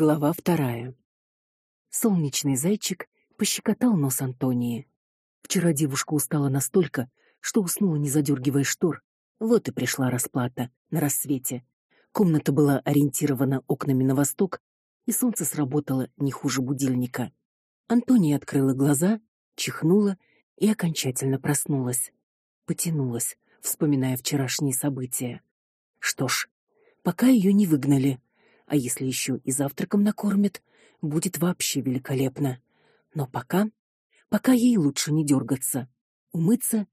Глава вторая. Солнечный зайчик пощекотал нос Антонии. Вчера девушка устала настолько, что уснула, не задергивая штор. Вот и пришла расплата на рассвете. Комната была ориентирована окнами на восток, и солнце сработало не хуже будильника. Антония открыла глаза, чихнула и окончательно проснулась. Потянулась, вспоминая вчерашние события. Что ж, пока ее не выгнали, а если еще и завтраком накормят, будет вообще великолепно. Но пока, пока ей лучше не дергаться, умыться,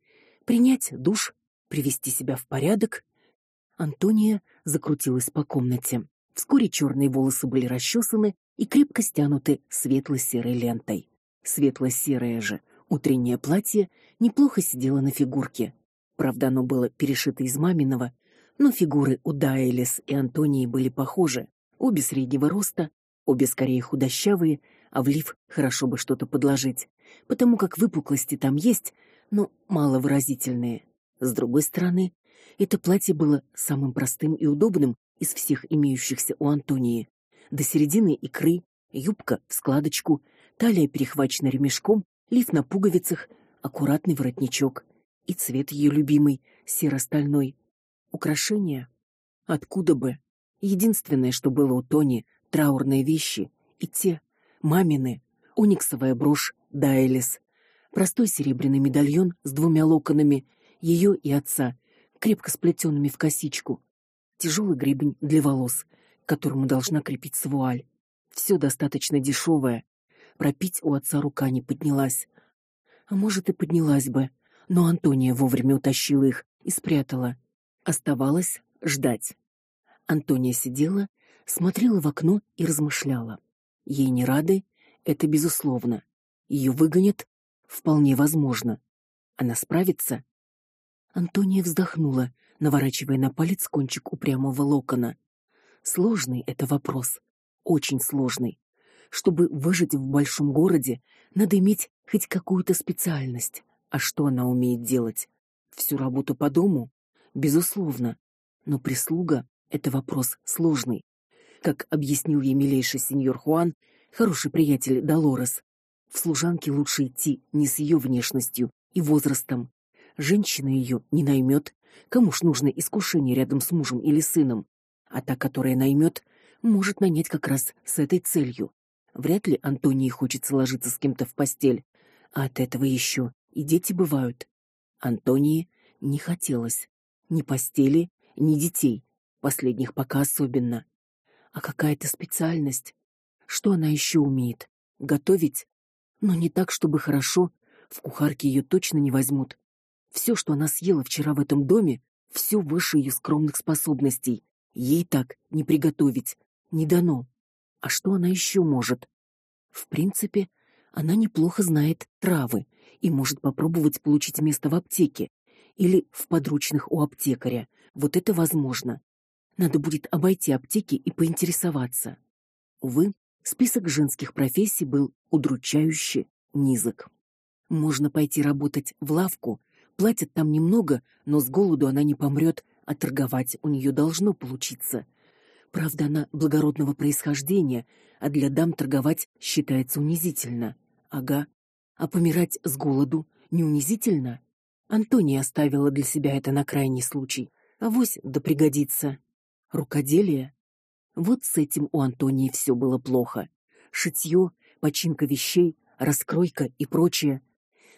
принять душ, привести себя в порядок. Антония закрутилась по комнате. Вскоре черные волосы были расчесаны и крепко стянуты светло-серой лентой. Светло-серое же утреннее платье неплохо сидело на фигурке. Правда, оно было перешито из маминого, но фигуры у Дайлис и Антонии были похожи. Обе среднего роста, обе скорее худощавые, а в лиф хорошо бы что-то подложить, потому как выпуклости там есть, но мало выразительные. С другой стороны, это платье было самым простым и удобным из всех имеющихся у Антонии. До середины икры, юбка в складочку, талия перехвачена ремешком, лиф на пуговицах, аккуратный воротничок и цвет ее любимый серо-стальной. Украшения откуда бы? Единственное, что было у Тони, траурные вещи, и те мамины, ониксовая брошь Дайлис, простой серебряный медальон с двумя локонами ее и отца, крепко сплетенными в косичку, тяжелый гребень для волос, к которому должна крепиться вуаль. Все достаточно дешевое. Пропить у отца рука не поднялась. А может и поднялась бы, но Антония вовремя утащила их и спрятала. Оставалось ждать. Антония сидела, смотрела в окно и размышляла. Ей не рады, это безусловно. Ее выгонят, вполне возможно. Она справится. Антония вздохнула, наворачивая на палец кончик упрямого локона. Сложный это вопрос, очень сложный. Чтобы выжить в большом городе, надо иметь хоть какую-то специальность. А что она умеет делать? Всю работу по дому? Безусловно. Но прислуга это вопрос сложный. Как объяснил ей милейший сеньор Хуан, хороший приятель Долорес, в служанке лучше идти не с ее внешностью и возрастом. Женщина ее не наймет, кому ж нужно искушение рядом с мужем или сыном, а та, которая наймет, может нанять как раз с этой целью. Вряд ли Антонии хочется ложиться с кем-то в постель, а от этого еще и дети бывают. Антонии не хотелось ни постели, ни детей последних пока особенно. А какая-то специальность. Что она еще умеет? Готовить? Но не так, чтобы хорошо. В кухарке ее точно не возьмут. Все, что она съела вчера в этом доме, все выше ее скромных способностей. Ей так не приготовить, не дано. А что она еще может? В принципе, она неплохо знает травы и может попробовать получить место в аптеке или в подручных у аптекаря. Вот это возможно. Надо будет обойти аптеки и поинтересоваться. Увы, список женских профессий был удручающе низок. Можно пойти работать в лавку, платят там немного, но с голоду она не помрет, а торговать у нее должно получиться. Правда, она благородного происхождения, а для дам торговать считается унизительно. Ага. А помирать с голоду не унизительно? Антония оставила для себя это на крайний случай. Авось да пригодится. Рукоделие? Вот с этим у Антонии все было плохо. Шитье, починка вещей, раскройка и прочее.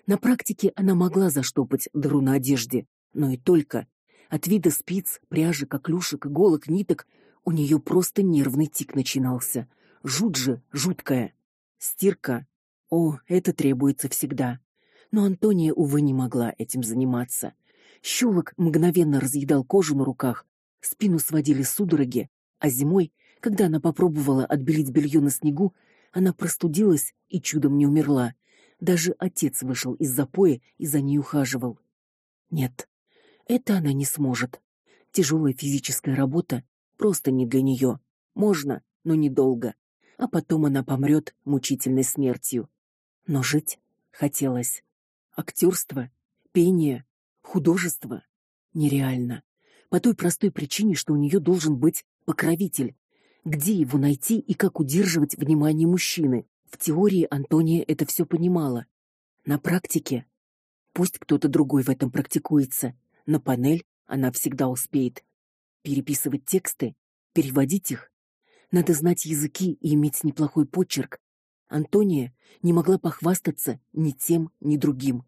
На практике она могла заштопать дыру на одежде, но и только. От вида спиц, пряжи, коклюшек, иголок, ниток у нее просто нервный тик начинался. Жуть же, жуткая. Стирка. О, это требуется всегда. Но Антония увы не могла этим заниматься. Щелок мгновенно разъедал кожу на руках, Спину сводили судороги, а зимой, когда она попробовала отбелить белье на снегу, она простудилась и чудом не умерла. Даже отец вышел из запоя и за ней ухаживал. Нет, это она не сможет. Тяжелая физическая работа просто не для нее. Можно, но недолго. А потом она помрет мучительной смертью. Но жить хотелось. Актерство, пение, художество нереально по той простой причине, что у нее должен быть покровитель. Где его найти и как удерживать внимание мужчины? В теории Антония это все понимала. На практике пусть кто-то другой в этом практикуется. На панель она всегда успеет переписывать тексты, переводить их. Надо знать языки и иметь неплохой почерк. Антония не могла похвастаться ни тем, ни другим.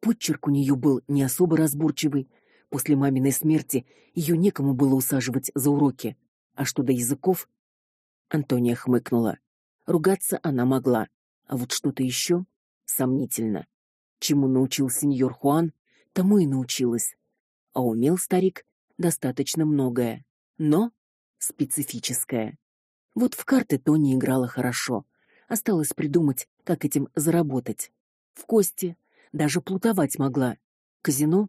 Почерк у нее был не особо разборчивый. После маминой смерти ее некому было усаживать за уроки. А что до языков? Антония хмыкнула. Ругаться она могла, а вот что-то еще сомнительно. Чему научил сеньор Хуан, тому и научилась. А умел старик достаточно многое, но специфическое. Вот в карты Тони играла хорошо. Осталось придумать, как этим заработать. В кости даже плутовать могла. Казино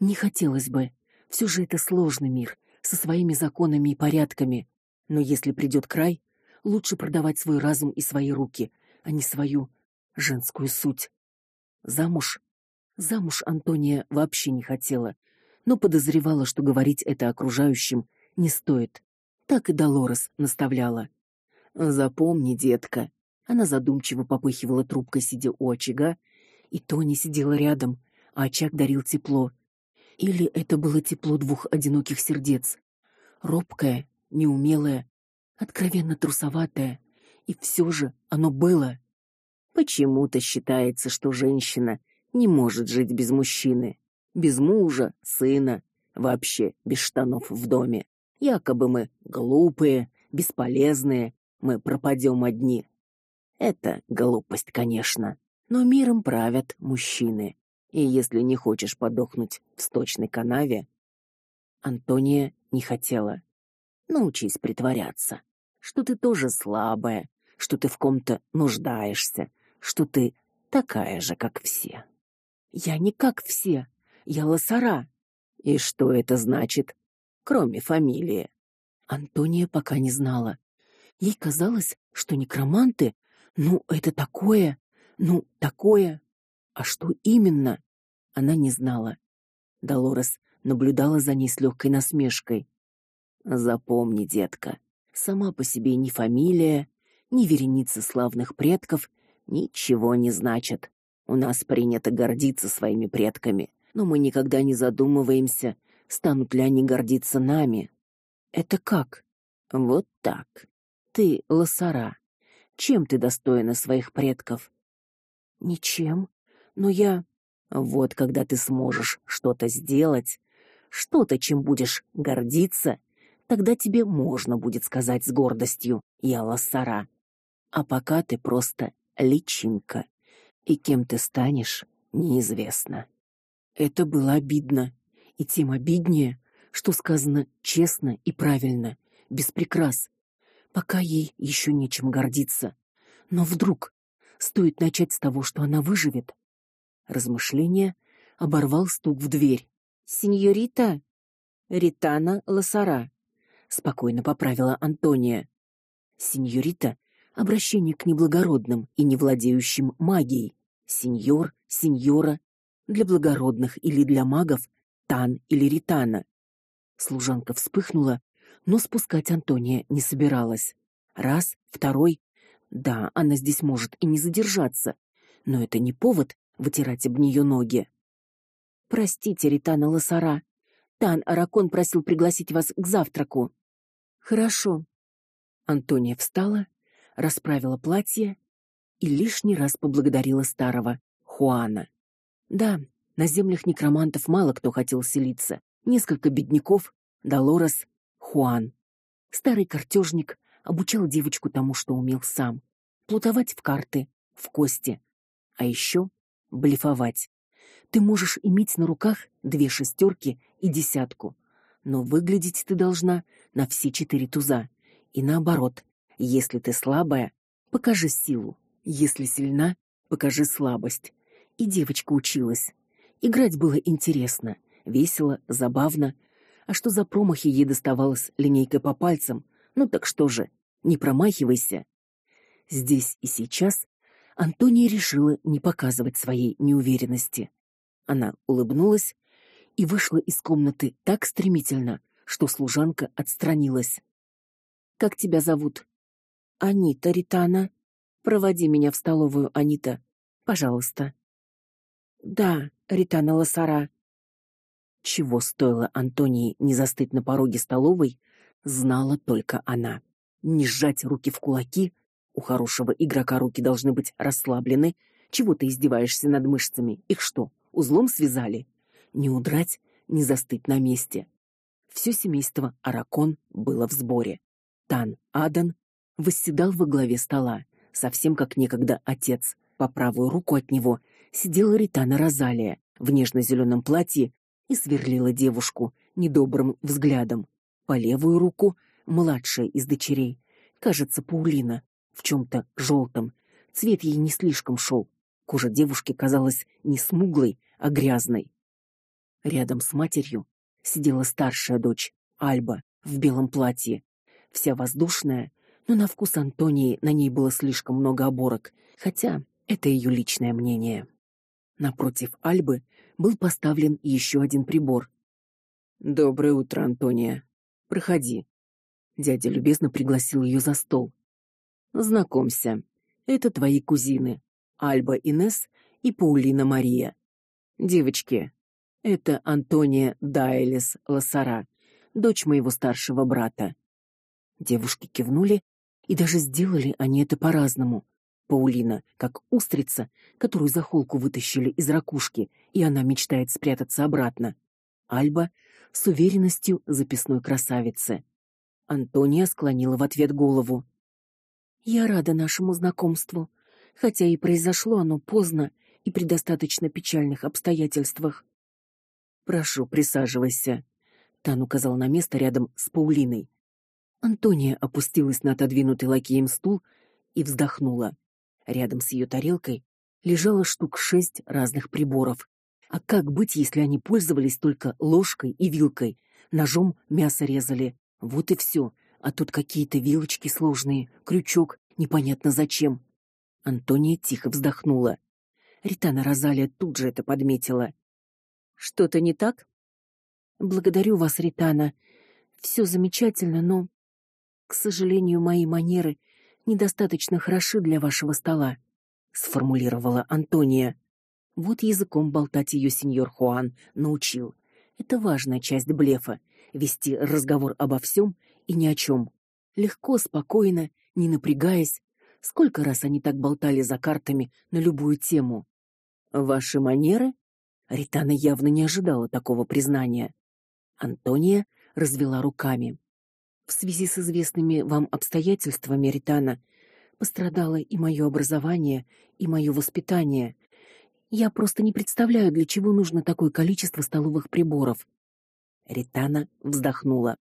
не хотелось бы. Все же это сложный мир со своими законами и порядками. Но если придет край, лучше продавать свой разум и свои руки, а не свою женскую суть. Замуж? Замуж Антония вообще не хотела, но подозревала, что говорить это окружающим не стоит. Так и Долорес наставляла. Запомни, детка. Она задумчиво попыхивала трубкой, сидя у очага, и Тони сидела рядом, а очаг дарил тепло. Или это было тепло двух одиноких сердец, робкое, неумелое, откровенно трусоватое, и все же оно было. Почему-то считается, что женщина не может жить без мужчины, без мужа, сына, вообще без штанов в доме. Якобы мы глупые, бесполезные, мы пропадем одни. Это глупость, конечно, но миром правят мужчины. И если не хочешь подохнуть в сточной канаве, Антония не хотела научись притворяться, что ты тоже слабая, что ты в ком-то нуждаешься, что ты такая же, как все. Я не как все. Я лосара. И что это значит, кроме фамилии? Антония пока не знала. Ей казалось, что некроманты, ну, это такое, ну, такое. А что именно? Она не знала. Долорес наблюдала за ней с легкой насмешкой. Запомни, детка, сама по себе ни фамилия, ни вереница славных предков ничего не значат. У нас принято гордиться своими предками, но мы никогда не задумываемся, станут ли они гордиться нами. Это как? Вот так. Ты лосара. Чем ты достойна своих предков? Ничем. Но я Вот когда ты сможешь что-то сделать, что-то, чем будешь гордиться, тогда тебе можно будет сказать с гордостью: "Я лоссара". А пока ты просто личинка, и кем ты станешь, неизвестно. Это было обидно, и тем обиднее, что сказано честно и правильно, без прикрас. Пока ей еще нечем гордиться. Но вдруг стоит начать с того, что она выживет. Размышление оборвал стук в дверь. Сеньорита Ритана Лосара спокойно поправила Антония. Сеньорита обращение к неблагородным и не владеющим магией. Сеньор, сеньора для благородных или для магов тан или ритана. Служанка вспыхнула, но спускать Антония не собиралась. Раз, второй. Да, она здесь может и не задержаться, но это не повод вытирать об нее ноги. Простите, Ритана Лосара. Тан Аракон просил пригласить вас к завтраку. Хорошо. Антония встала, расправила платье и лишний раз поблагодарила старого Хуана. Да, на землях некромантов мало кто хотел селиться. Несколько бедняков, Долорес, Хуан. Старый картежник обучал девочку тому, что умел сам: плутовать в карты, в кости, а еще блефовать. Ты можешь иметь на руках две шестерки и десятку, но выглядеть ты должна на все четыре туза. И наоборот, если ты слабая, покажи силу. Если сильна, покажи слабость. И девочка училась. Играть было интересно, весело, забавно. А что за промахи ей доставалось линейкой по пальцам? Ну так что же, не промахивайся. Здесь и сейчас Антония решила не показывать своей неуверенности. Она улыбнулась и вышла из комнаты так стремительно, что служанка отстранилась. Как тебя зовут? Анита Ритана. Проводи меня в столовую, Анита, пожалуйста. Да, Ритана Лосара. Чего стоило Антонии не застыть на пороге столовой, знала только она. Не сжать руки в кулаки, у хорошего игрока руки должны быть расслаблены. Чего ты издеваешься над мышцами? Их что, узлом связали? Не удрать, не застыть на месте. Все семейство Аракон было в сборе. Тан Адан восседал во главе стола, совсем как некогда отец. По правую руку от него сидела Ритана Розалия в нежно зеленом платье и сверлила девушку недобрым взглядом. По левую руку младшая из дочерей, кажется, Паулина, в чем то желтом. Цвет ей не слишком шел. Кожа девушки казалась не смуглой, а грязной. Рядом с матерью сидела старшая дочь, Альба, в белом платье, вся воздушная, но на вкус Антонии на ней было слишком много оборок, хотя это ее личное мнение. Напротив Альбы был поставлен еще один прибор. Доброе утро, Антония. Проходи. Дядя любезно пригласил ее за стол. Знакомься. Это твои кузины, Альба Инес и Паулина Мария. Девочки, это Антония Дайлес Лосара, дочь моего старшего брата. Девушки кивнули, и даже сделали они это по-разному. Паулина, как устрица, которую за холку вытащили из ракушки, и она мечтает спрятаться обратно. Альба с уверенностью записной красавицы. Антония склонила в ответ голову. Я рада нашему знакомству, хотя и произошло оно поздно и при достаточно печальных обстоятельствах. Прошу, присаживайся. Тан указал на место рядом с Паулиной. Антония опустилась на отодвинутый лакеем стул и вздохнула. Рядом с ее тарелкой лежало штук шесть разных приборов. А как быть, если они пользовались только ложкой и вилкой, ножом мясо резали? Вот и все. А тут какие-то вилочки сложные, крючок, непонятно зачем. Антония тихо вздохнула. Ритана Розалия тут же это подметила. Что-то не так? Благодарю вас, Ритана. Все замечательно, но, к сожалению, мои манеры недостаточно хороши для вашего стола, сформулировала Антония. Вот языком болтать ее сеньор Хуан научил. Это важная часть блефа вести разговор обо всем и ни о чем. Легко, спокойно, не напрягаясь. Сколько раз они так болтали за картами на любую тему. Ваши манеры Ритана явно не ожидала такого признания. Антония развела руками. В связи с известными вам обстоятельствами, Ритана, пострадало и мое образование, и мое воспитание. Я просто не представляю, для чего нужно такое количество столовых приборов. Ритана вздохнула.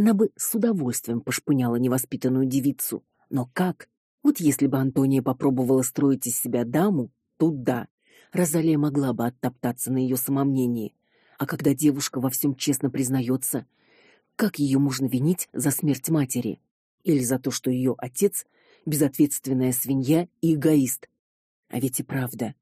Она бы с удовольствием пошпыняла невоспитанную девицу, но как? Вот если бы Антония попробовала строить из себя даму, тут да, Розалия могла бы оттоптаться на ее самомнении. А когда девушка во всем честно признается, как ее можно винить за смерть матери или за то, что ее отец безответственная свинья и эгоист? А ведь и правда.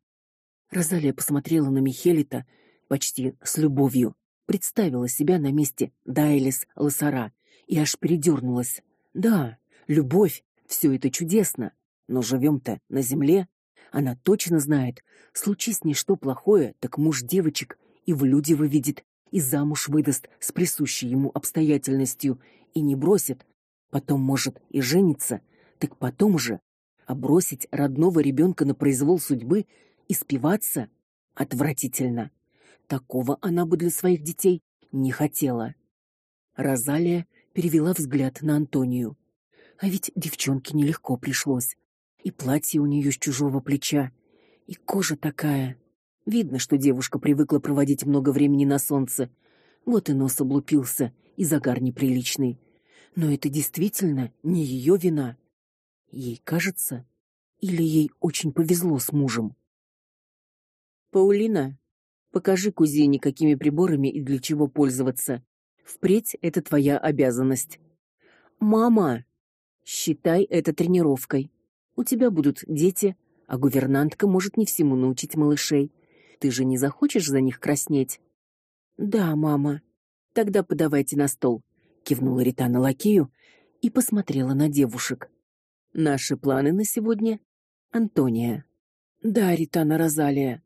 Розалия посмотрела на Михелита почти с любовью, представила себя на месте Дайлис Лосара и аж передернулась. Да, любовь все это чудесно, но живем то на земле, она точно знает, случись с ней что плохое, так муж девочек и в люди выведет, и замуж выдаст с присущей ему обстоятельностью и не бросит. Потом может и жениться, так потом же а бросить родного ребенка на произвол судьбы и спиваться отвратительно. Такого она бы для своих детей не хотела. Розалия перевела взгляд на Антонию. А ведь девчонке нелегко пришлось и платье у нее с чужого плеча, и кожа такая. Видно, что девушка привыкла проводить много времени на солнце. Вот и нос облупился, и загар неприличный. Но это действительно не ее вина. Ей кажется, или ей очень повезло с мужем. Паулина, покажи кузине, какими приборами и для чего пользоваться. Впредь это твоя обязанность. Мама, считай это тренировкой. У тебя будут дети, а гувернантка может не всему научить малышей. Ты же не захочешь за них краснеть? Да, мама. Тогда подавайте на стол, кивнула Ритана лакею и посмотрела на девушек. Наши планы на сегодня, Антония. Да, Ритана Розалия.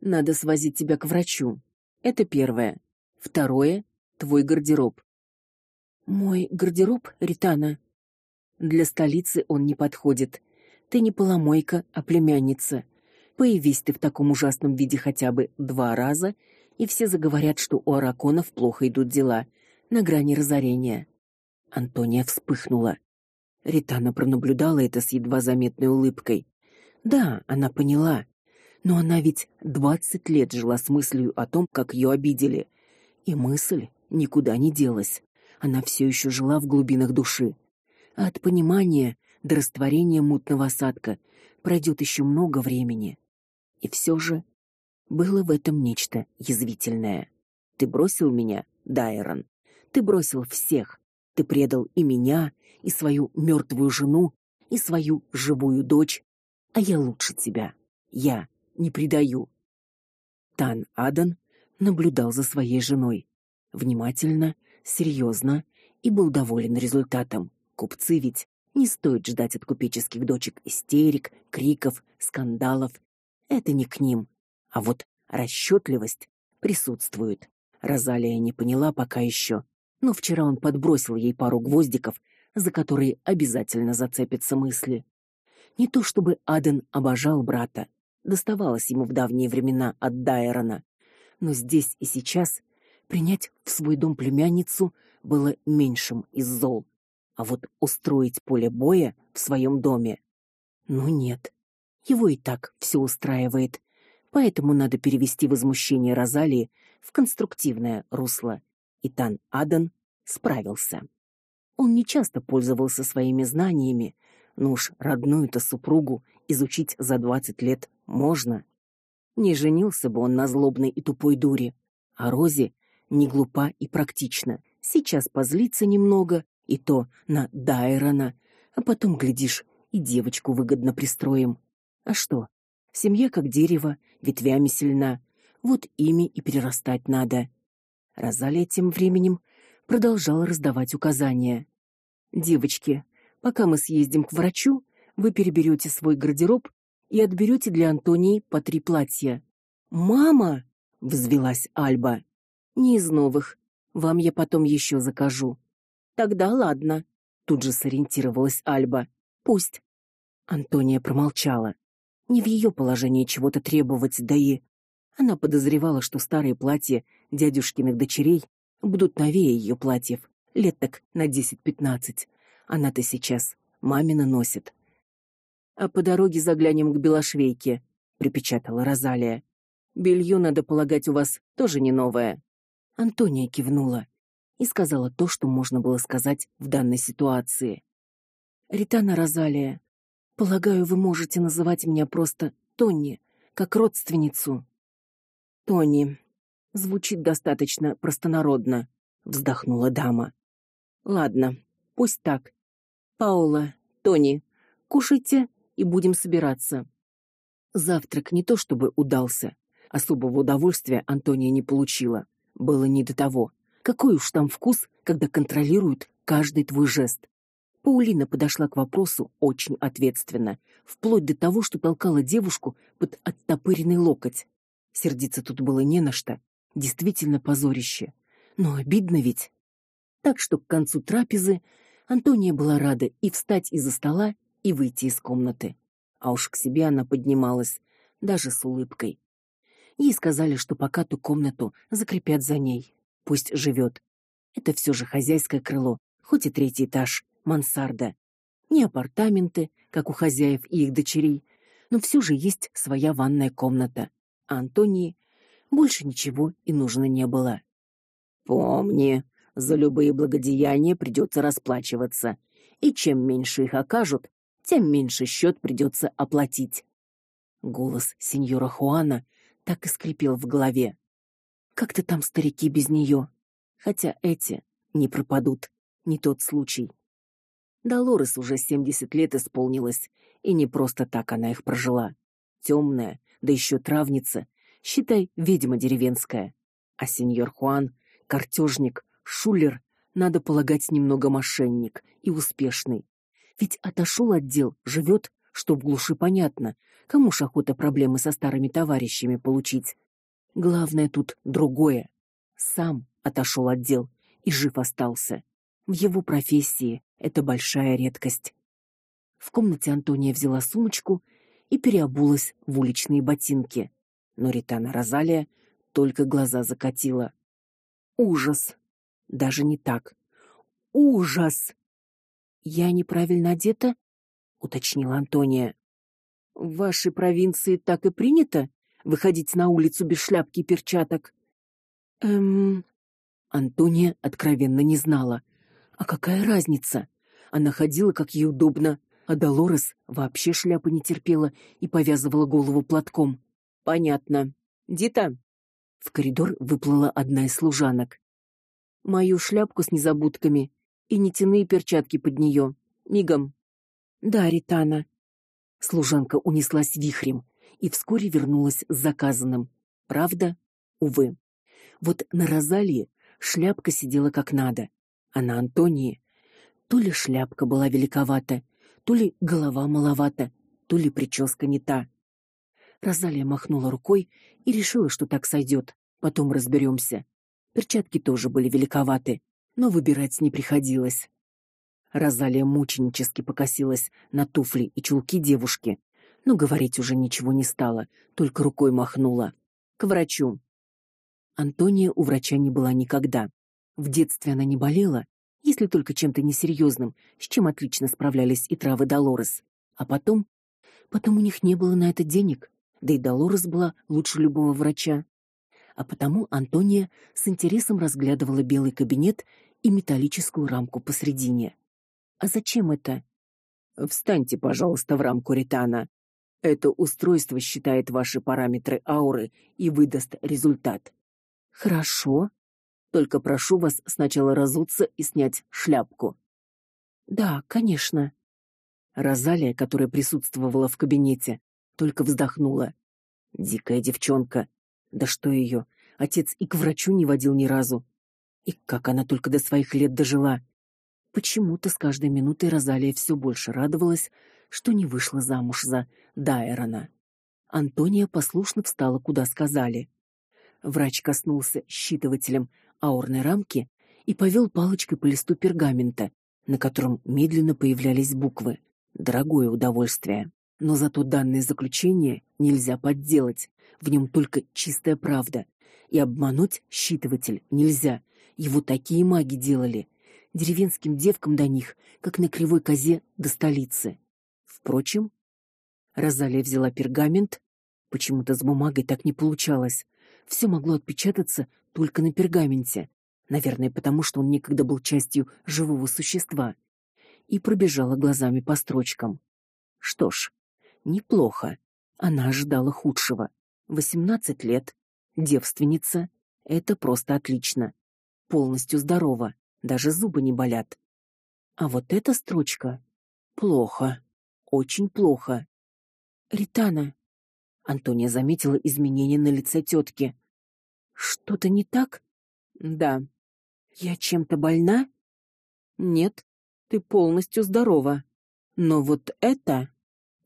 Надо свозить тебя к врачу. Это первое. Второе твой гардероб. Мой гардероб, Ритана. Для столицы он не подходит. Ты не поломойка, а племянница. Появись ты в таком ужасном виде хотя бы два раза, и все заговорят, что у араконов плохо идут дела, на грани разорения. Антония вспыхнула. Ритана пронаблюдала это с едва заметной улыбкой. Да, она поняла. Но она ведь двадцать лет жила с мыслью о том, как ее обидели. И мысль никуда не делась. Она все еще жила в глубинах души. А от понимания до растворения мутного осадка пройдет еще много времени. И все же было в этом нечто язвительное. Ты бросил меня, Дайрон. Ты бросил всех. Ты предал и меня, и свою мертвую жену, и свою живую дочь, а я лучше тебя. Я не предаю. Тан Адан наблюдал за своей женой внимательно, серьезно и был доволен результатом. Купцы ведь не стоит ждать от купеческих дочек истерик, криков, скандалов. Это не к ним. А вот расчетливость присутствует. Розалия не поняла пока еще, но вчера он подбросил ей пару гвоздиков, за которые обязательно зацепятся мысли. Не то чтобы Аден обожал брата, доставалось ему в давние времена от Дайрона, но здесь и сейчас принять в свой дом племянницу было меньшим из зол. А вот устроить поле боя в своем доме ну нет. Его и так все устраивает. Поэтому надо перевести возмущение Розалии в конструктивное русло. И Тан Адан справился. Он не часто пользовался своими знаниями, но уж родную-то супругу изучить за двадцать лет можно. Не женился бы он на злобной и тупой дуре, а Розе не глупа и практична. Сейчас позлится немного, и то на Дайрона, а потом глядишь, и девочку выгодно пристроим. А что? Семья как дерево, ветвями сильна. Вот ими и перерастать надо. Розалия тем временем продолжала раздавать указания. Девочки, пока мы съездим к врачу, вы переберете свой гардероб и отберете для Антонии по три платья. Мама, взвилась Альба. Не из новых. Вам я потом еще закажу. Тогда ладно. Тут же сориентировалась Альба. Пусть. Антония промолчала. Не в ее положении чего-то требовать, да и она подозревала, что старые платья дядюшкиных дочерей будут новее ее платьев, лет так на 10-15. Она-то сейчас мамина носит. А по дороге заглянем к Белошвейке, припечатала Розалия. Белье, надо полагать, у вас тоже не новое. Антония кивнула и сказала то, что можно было сказать в данной ситуации. Ритана Розалия, полагаю, вы можете называть меня просто Тонни, как родственницу. Тони. Звучит достаточно простонародно, вздохнула дама. Ладно, пусть так. Паула, Тони, кушайте и будем собираться. Завтрак не то чтобы удался, особого удовольствия Антония не получила было не до того. Какой уж там вкус, когда контролируют каждый твой жест. Паулина подошла к вопросу очень ответственно, вплоть до того, что толкала девушку под оттопыренный локоть. Сердиться тут было не на что, действительно позорище. Но обидно ведь. Так что к концу трапезы Антония была рада и встать из-за стола, и выйти из комнаты. А уж к себе она поднималась даже с улыбкой. Ей сказали, что пока ту комнату закрепят за ней. Пусть живет. Это все же хозяйское крыло, хоть и третий этаж, мансарда. Не апартаменты, как у хозяев и их дочерей, но все же есть своя ванная комната. А Антонии больше ничего и нужно не было. Помни, за любые благодеяния придется расплачиваться, и чем меньше их окажут, тем меньше счет придется оплатить. Голос сеньора Хуана так и скрипел в голове. Как-то там старики без нее, хотя эти не пропадут, не тот случай. Долорес уже семьдесят лет исполнилось, и не просто так она их прожила. Темная, да еще травница, считай, ведьма деревенская. А сеньор Хуан, картежник, шулер, надо полагать, немного мошенник и успешный. Ведь отошел от дел, живет, что в глуши понятно, кому ж охота проблемы со старыми товарищами получить. Главное тут другое. Сам отошел от дел и жив остался. В его профессии это большая редкость. В комнате Антония взяла сумочку и переобулась в уличные ботинки. Но Ритана Розалия только глаза закатила. Ужас. Даже не так. Ужас. Я неправильно одета? уточнила Антония. В вашей провинции так и принято выходить на улицу без шляпки и перчаток. Эм, Антония откровенно не знала. А какая разница? Она ходила как ей удобно, а Долорес вообще шляпы не терпела и повязывала голову платком. Понятно. Дита. В коридор выплыла одна из служанок. Мою шляпку с незабудками и нитяные перчатки под нее. Мигом. Да, Ритана. Служанка унеслась вихрем и вскоре вернулась с заказанным. Правда? Увы. Вот на Розалии шляпка сидела как надо, а на Антонии то ли шляпка была великовата, то ли голова маловата, то ли прическа не та. Розалия махнула рукой и решила, что так сойдет. Потом разберемся. Перчатки тоже были великоваты, но выбирать не приходилось. Розалия мученически покосилась на туфли и чулки девушки, но говорить уже ничего не стала, только рукой махнула. К врачу. Антония у врача не была никогда. В детстве она не болела, если только чем-то несерьезным, с чем отлично справлялись и травы Долорес. А потом, потом у них не было на это денег, да и Долорес была лучше любого врача. А потому Антония с интересом разглядывала белый кабинет и металлическую рамку посредине. А зачем это? Встаньте, пожалуйста, в рамку Ритана. Это устройство считает ваши параметры ауры и выдаст результат. Хорошо. Только прошу вас сначала разуться и снять шляпку. Да, конечно. Розалия, которая присутствовала в кабинете, только вздохнула. Дикая девчонка. Да что ее? Отец и к врачу не водил ни разу. И как она только до своих лет дожила. Почему-то с каждой минутой Розалия все больше радовалась, что не вышла замуж за Дайрона. Антония послушно встала, куда сказали. Врач коснулся считывателем аурной рамки и повел палочкой по листу пергамента, на котором медленно появлялись буквы. Дорогое удовольствие. Но зато данное заключение нельзя подделать. В нем только чистая правда. И обмануть считыватель нельзя. Его такие маги делали. Деревенским девкам до них, как на кривой козе до столицы. Впрочем, Розалия взяла пергамент, почему-то с бумагой так не получалось. Все могло отпечататься только на пергаменте, наверное, потому что он некогда был частью живого существа. И пробежала глазами по строчкам. Что ж, неплохо. Она ожидала худшего. Восемнадцать лет, девственница это просто отлично. Полностью здорова, даже зубы не болят. А вот эта строчка плохо. Очень плохо. Ритана. Антония заметила изменения на лице тетки. Что-то не так? Да. Я чем-то больна? Нет, ты полностью здорова. Но вот это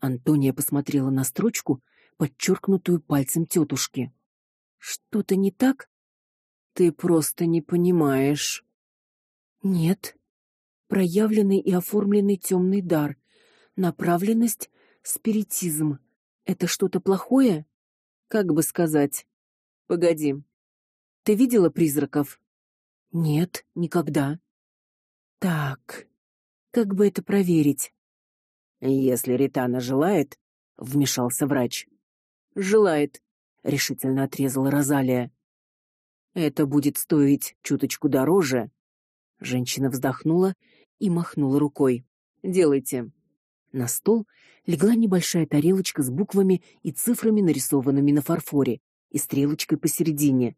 Антония посмотрела на строчку, подчеркнутую пальцем тетушки. Что-то не так? Ты просто не понимаешь. Нет. Проявленный и оформленный темный дар, направленность, спиритизм. Это что-то плохое? Как бы сказать? Погоди. Ты видела призраков? Нет, никогда. Так. Как бы это проверить? Если Ритана желает, вмешался врач. Желает, решительно отрезала Розалия. Это будет стоить чуточку дороже. Женщина вздохнула и махнула рукой. Делайте. На стол легла небольшая тарелочка с буквами и цифрами, нарисованными на фарфоре, и стрелочкой посередине.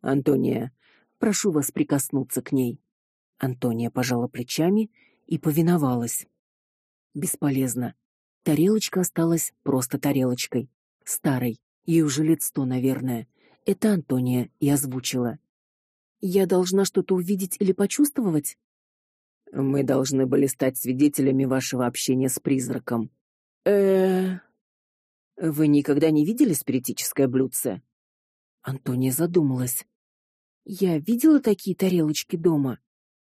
Антония, прошу вас прикоснуться к ней. Антония пожала плечами и повиновалась. Бесполезно. Тарелочка осталась просто тарелочкой, старой, ей уже лет сто, наверное. Это Антония и озвучила. Я должна что-то увидеть или почувствовать? Мы должны были стать свидетелями вашего общения с призраком. Э, вы никогда не видели спиритическое блюдце? Антония задумалась. Я видела такие тарелочки дома.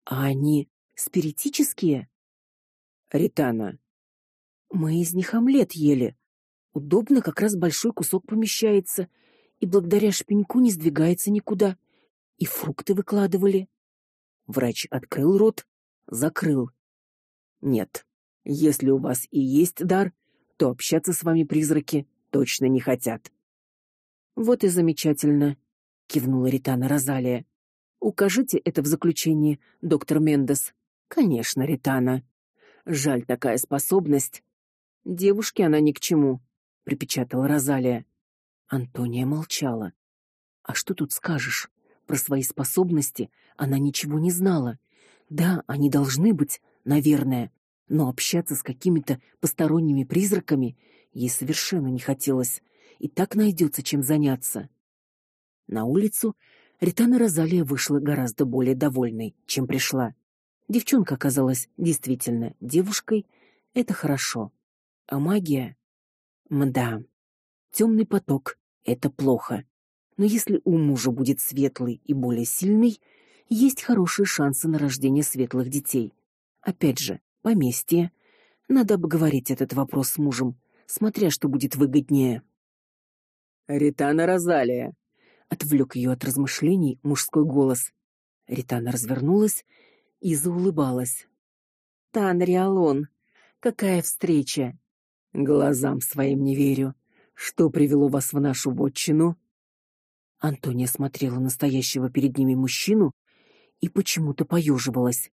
А они спиритические? Ритана. Мы из них омлет ели. Удобно, как раз большой кусок помещается, и благодаря шпеньку не сдвигается никуда. И фрукты выкладывали. Врач открыл рот, закрыл. Нет. Если у вас и есть дар, то общаться с вами призраки точно не хотят. Вот и замечательно, кивнула Ритана Розалия. Укажите это в заключении, доктор Мендес. Конечно, Ритана. Жаль такая способность. Девушке она ни к чему, припечатала Розалия. Антония молчала. А что тут скажешь? Про свои способности она ничего не знала. Да, они должны быть, наверное, но общаться с какими-то посторонними призраками ей совершенно не хотелось. И так найдется чем заняться. На улицу Ритана Розалия вышла гораздо более довольной, чем пришла. Девчонка оказалась действительно девушкой, это хорошо. А магия? Мда. Темный поток это плохо. Но если у мужа будет светлый и более сильный, есть хорошие шансы на рождение светлых детей. Опять же, поместье. Надо обговорить этот вопрос с мужем, смотря что будет выгоднее. Ритана Розалия отвлек ее от размышлений мужской голос. Ритана развернулась и заулыбалась. Тан Риалон, какая встреча. Глазам своим не верю. Что привело вас в нашу вотчину? Антония смотрела на стоящего перед ними мужчину и почему-то поеживалась.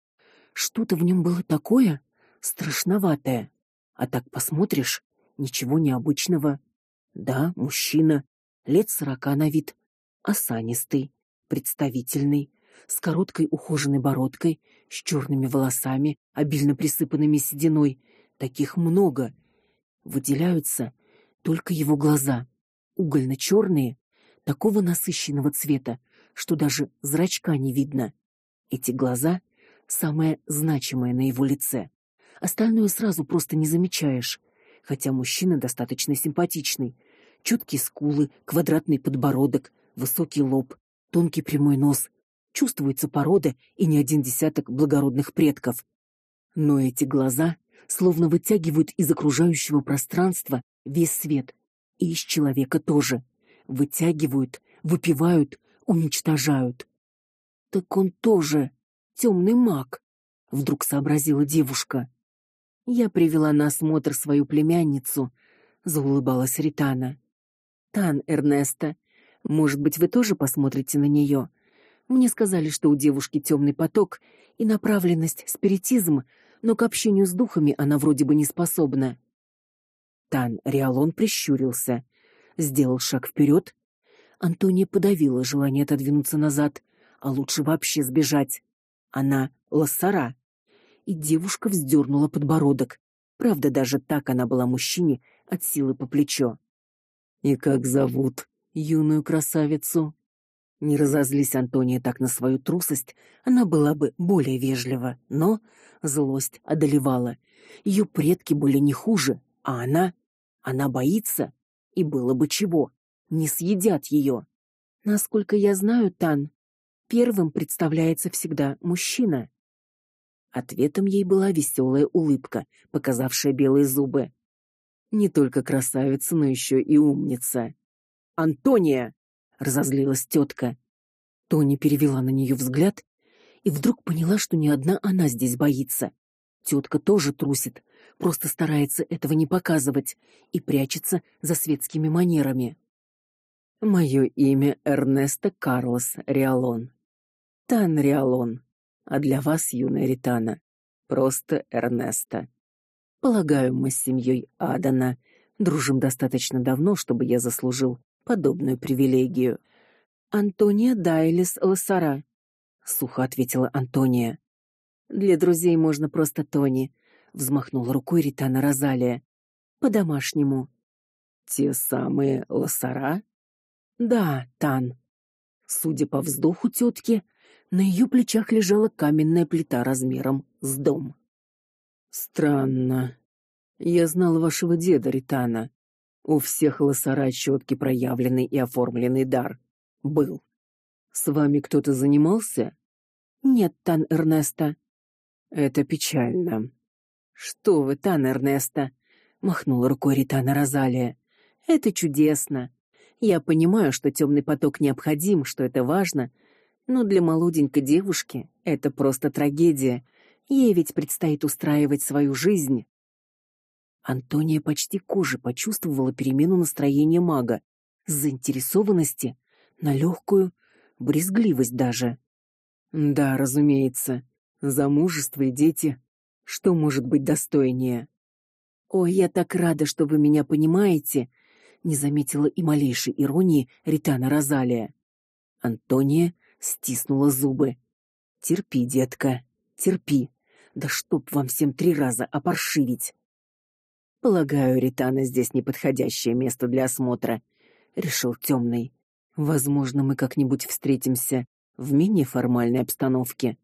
Что-то в нем было такое страшноватое. А так посмотришь, ничего необычного. Да, мужчина, лет сорока на вид, осанистый, представительный, с короткой ухоженной бородкой, с черными волосами, обильно присыпанными сединой. Таких много. Выделяются только его глаза, угольно черные такого насыщенного цвета, что даже зрачка не видно. Эти глаза самое значимое на его лице. Остальное сразу просто не замечаешь, хотя мужчина достаточно симпатичный. Чуткие скулы, квадратный подбородок, высокий лоб, тонкий прямой нос. Чувствуется порода и не один десяток благородных предков. Но эти глаза словно вытягивают из окружающего пространства весь свет, и из человека тоже. Вытягивают, выпивают, уничтожают. Так он тоже темный маг, вдруг сообразила девушка. Я привела на осмотр свою племянницу, заулыбалась Ритана. Тан Эрнеста, может быть, вы тоже посмотрите на нее? Мне сказали, что у девушки темный поток и направленность спиритизм, но к общению с духами она вроде бы не способна. Тан Риалон прищурился, сделал шаг вперед. Антония подавила желание отодвинуться назад, а лучше вообще сбежать. Она лоссара. И девушка вздернула подбородок. Правда, даже так она была мужчине от силы по плечо. И как зовут юную красавицу. Не разозлись Антония так на свою трусость, она была бы более вежлива, но злость одолевала. Ее предки были не хуже, а она, она боится, и было бы чего, не съедят ее. Насколько я знаю, Тан, первым представляется всегда мужчина. Ответом ей была веселая улыбка, показавшая белые зубы. Не только красавица, но еще и умница. Антония, разозлилась тетка. Тони перевела на нее взгляд и вдруг поняла, что не одна она здесь боится. Тетка тоже трусит, просто старается этого не показывать и прячется за светскими манерами. Мое имя Эрнесто Карлос Риалон. Тан Риалон. А для вас, юная Ритана, просто Эрнесто. Полагаю, мы с семьей Адана дружим достаточно давно, чтобы я заслужил подобную привилегию. Антония Дайлис Лосара, сухо ответила Антония. Для друзей можно просто Тони, взмахнула рукой Ритана Розалия. По-домашнему. Те самые Лосара? Да, Тан. Судя по вздоху тетки, На ее плечах лежала каменная плита размером с дом. Странно. Я знал вашего деда Ритана. У всех лосара четкий проявленный и оформленный дар. Был. С вами кто-то занимался? Нет, Тан Эрнеста. Это печально. Что вы, Тан Эрнеста? махнула рукой Ритана Розалия. Это чудесно. Я понимаю, что темный поток необходим, что это важно, но для молоденькой девушки это просто трагедия. Ей ведь предстоит устраивать свою жизнь. Антония почти кожей почувствовала перемену настроения мага, с заинтересованности на легкую брезгливость даже. Да, разумеется, замужество и дети, что может быть достойнее? Ой, я так рада, что вы меня понимаете, не заметила и малейшей иронии Ритана Розалия. Антония стиснула зубы. Терпи, детка, терпи. Да чтоб вам всем три раза опоршивить. Полагаю, Ритана здесь неподходящее место для осмотра, решил темный. Возможно, мы как-нибудь встретимся в менее формальной обстановке.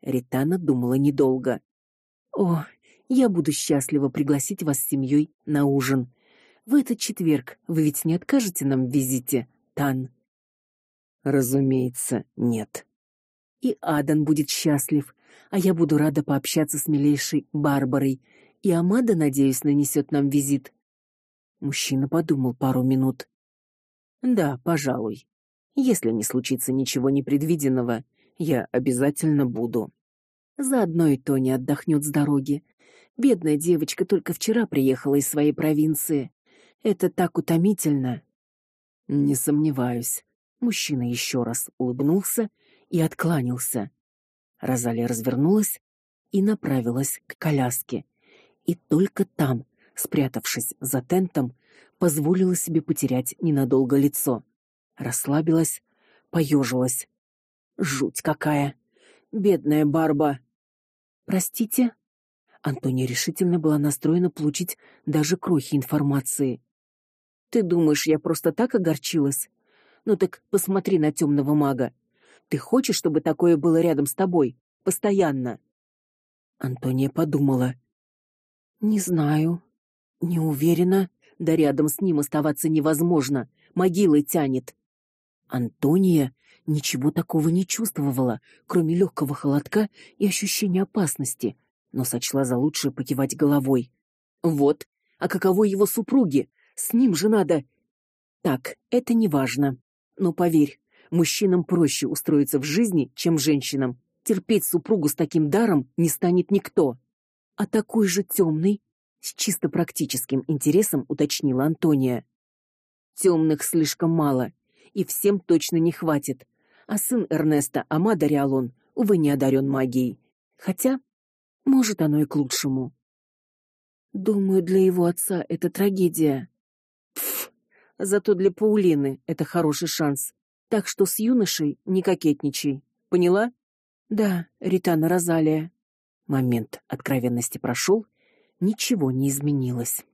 Ритана думала недолго. О, я буду счастлива пригласить вас с семьей на ужин. В этот четверг вы ведь не откажете нам в визите, Тан? Разумеется, нет. И Адан будет счастлив, а я буду рада пообщаться с милейшей Барбарой. И Амада, надеюсь, нанесет нам визит. Мужчина подумал пару минут. Да, пожалуй. Если не случится ничего непредвиденного, я обязательно буду. Заодно и Тони отдохнет с дороги. Бедная девочка только вчера приехала из своей провинции. Это так утомительно. Не сомневаюсь. Мужчина еще раз улыбнулся и откланялся. Розалия развернулась и направилась к коляске. И только там, спрятавшись за тентом, позволила себе потерять ненадолго лицо. Расслабилась, поежилась. Жуть какая. Бедная Барба. Простите? Антония решительно была настроена получить даже крохи информации. Ты думаешь, я просто так огорчилась? Ну так посмотри на темного мага. Ты хочешь, чтобы такое было рядом с тобой, постоянно? Антония подумала. Не знаю, не уверена, да рядом с ним оставаться невозможно, могилой тянет. Антония ничего такого не чувствовала, кроме легкого холодка и ощущения опасности, но сочла за лучшее покивать головой. Вот, а каково его супруге? С ним же надо. Так, это не важно. Но поверь, мужчинам проще устроиться в жизни, чем женщинам. Терпеть супругу с таким даром не станет никто. А такой же темный, с чисто практическим интересом уточнила Антония. Темных слишком мало, и всем точно не хватит. А сын Эрнеста, Амада Риалон, увы, не одарен магией. Хотя, может, оно и к лучшему. Думаю, для его отца это трагедия. Пф, зато для Паулины это хороший шанс. Так что с юношей не кокетничай. Поняла? Да, Ритана Розалия. Момент откровенности прошел, ничего не изменилось.